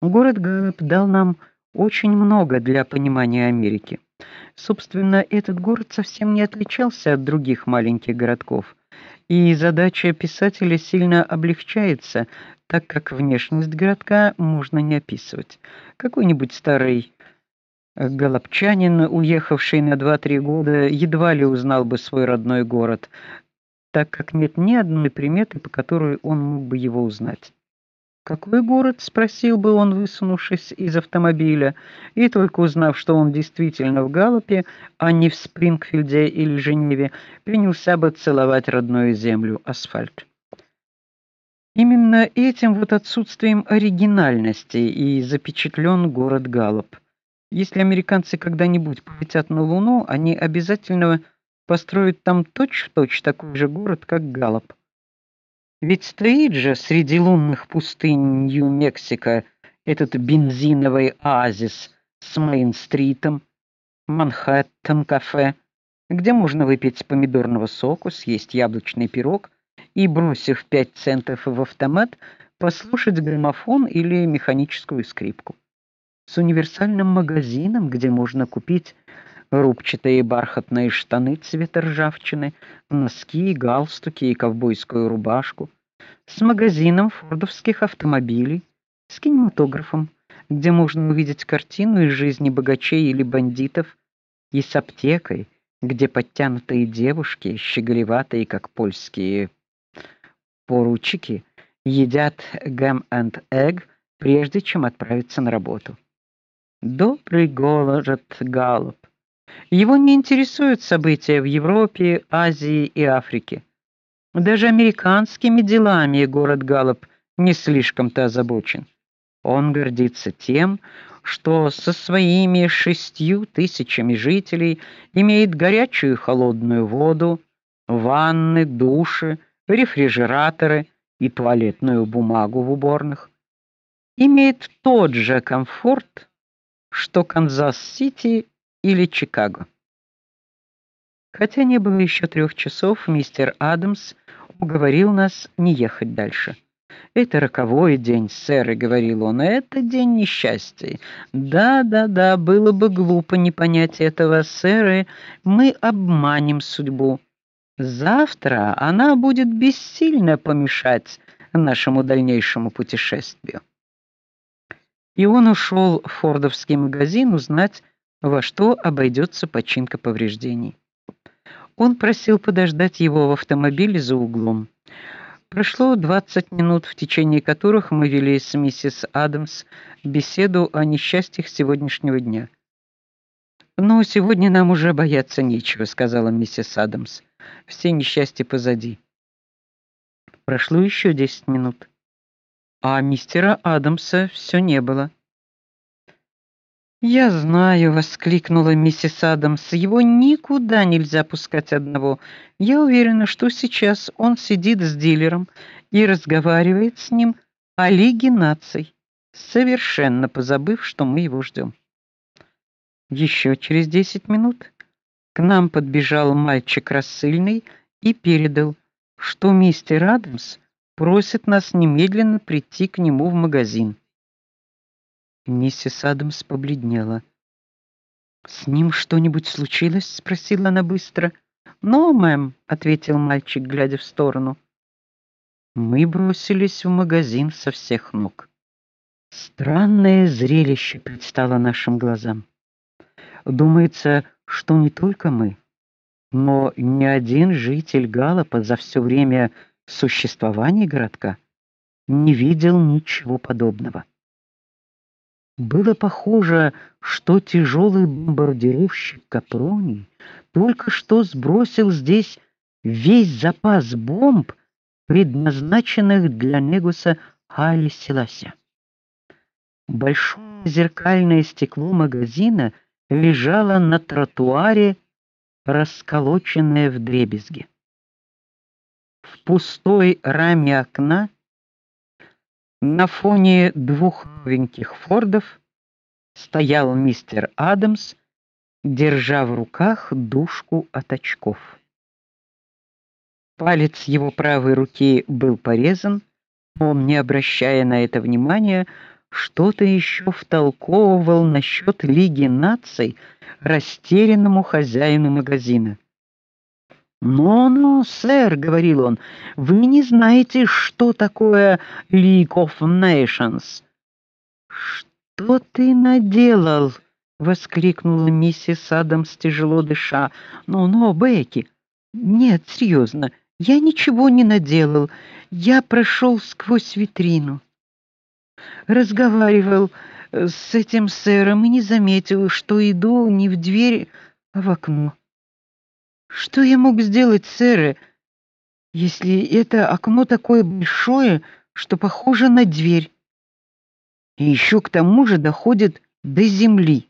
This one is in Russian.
Город Галлоп дал нам очень много для понимания Америки. Собственно, этот город совсем не отличался от других маленьких городков, и задача писателя сильно облегчается, так как внешность городка можно не описывать. Какой-нибудь старый э, голопчанин, уехавший на 2-3 года, едва ли узнал бы свой родной город, так как нет ни одной приметы, по которой он мог бы его узнать. Какой город, спросил бы он, высунувшись из автомобиля, и только узнав, что он действительно в Галлопе, а не в Спрингфилде или Женеве, принялся бы целовать родную землю, асфальт. Именно этим вот отсутствием оригинальности и запечатлен город Галлоп. Если американцы когда-нибудь полетят на Луну, они обязательно построят там точь-в-точь -точь такой же город, как Галлоп. Ведь стоит же среди лунных пустынь Нью-Мексико этот бензиновый оазис с Мейн-стритом, Манхэттен-кафе, где можно выпить помидорного соку, съесть яблочный пирог и, бросив 5 центов в автомат, послушать граммофон или механическую скрипку. С универсальным магазином, где можно купить рубчатые бархатные штаны цвета ржавчины, носки, галстуки и ковбойскую рубашку, с магазином фордовских автомобилей, с кинематографом, где можно увидеть картину из жизни богачей или бандитов, и с аптекой, где подтянутые девушки, щеголеватые, как польские поручики, едят гэм and egg, прежде чем отправиться на работу. Добрый город Галлоп. Его не интересуют события в Европе, Азии и Африке. Даже американскими делами город Галлоп не слишком-то озабочен. Он гордится тем, что со своими шестью тысячами жителей имеет горячую и холодную воду, ванны, души, рефрижераторы и туалетную бумагу в уборных. Имеет тот же комфорт, что Канзас-Сити или Чикаго. Хотя не было еще трех часов, мистер Адамс уговорил нас не ехать дальше. Это роковой день, сэр, говорил он. Это день несчастья. Да-да-да, было бы глупо не понять этого, сэр. Мы обманем судьбу. Завтра она будет бессильно помешать нашему дальнейшему путешествию. И он ушел в фордовский магазин узнать, во что обойдется починка повреждений. Он просил подождать его в автомобиле за углом. Прошло 20 минут, в течение которых мы вели с миссис Адамс беседу о несчастьях сегодняшнего дня. "Но сегодня нам уже бояться нечего", сказала миссис Адамс. "Все несчастья позади". Прошло еще 10 минут, а мистера Адамса все не было. "Я знаю", воскликнула миссис Адамс. "Его никуда нельзя пускать одного. Я уверена, что сейчас он сидит с дилером и разговаривает с ним о Лиге наций, совершенно позабыв, что мы его ждем». Еще через десять минут к нам подбежал мальчик рассыльный и передал, что мистер Адамс просит нас немедленно прийти к нему в магазин. Миссис Адамс побледнела. С ним что-нибудь случилось? спросила она быстро. "Но, мэм", ответил мальчик, глядя в сторону. Мы бросились в магазин со всех ног. Странное зрелище предстало нашим глазам. Думается, что не только мы, но ни один житель Галопа за все время существования городка не видел ничего подобного. Было похоже, что тяжелый бомбардировщик Капрони только что сбросил здесь весь запас бомб, предназначенных для Негуса Хали Селася. Большое зеркальное стекло магазина лежало на тротуаре, расколоченное вдребезги. В пустой раме окна на фоне двух новеньких Фордов стоял мистер Адамс, держа в руках дужку от очков. Палец его правой руки был порезан, он, не обращая на это внимания, что-то еще втолковывал насчет Лиги наций растерянному хозяину магазина. "Но-но, сэр", говорил он. "Вы не знаете, что такое League of Nations?" "Что ты наделал?" воскликнула миссис Адамс, тяжело дыша. "Ну-ну, Бекки. Нет, серьезно. Я ничего не наделал. Я прошел сквозь витрину. Разговаривал с этим сэром и не заметил, что иду не в дверь, а в окно. Что я мог сделать, сэр, если это окно такое большое, что похоже на дверь? И еще к тому же доходит до земли.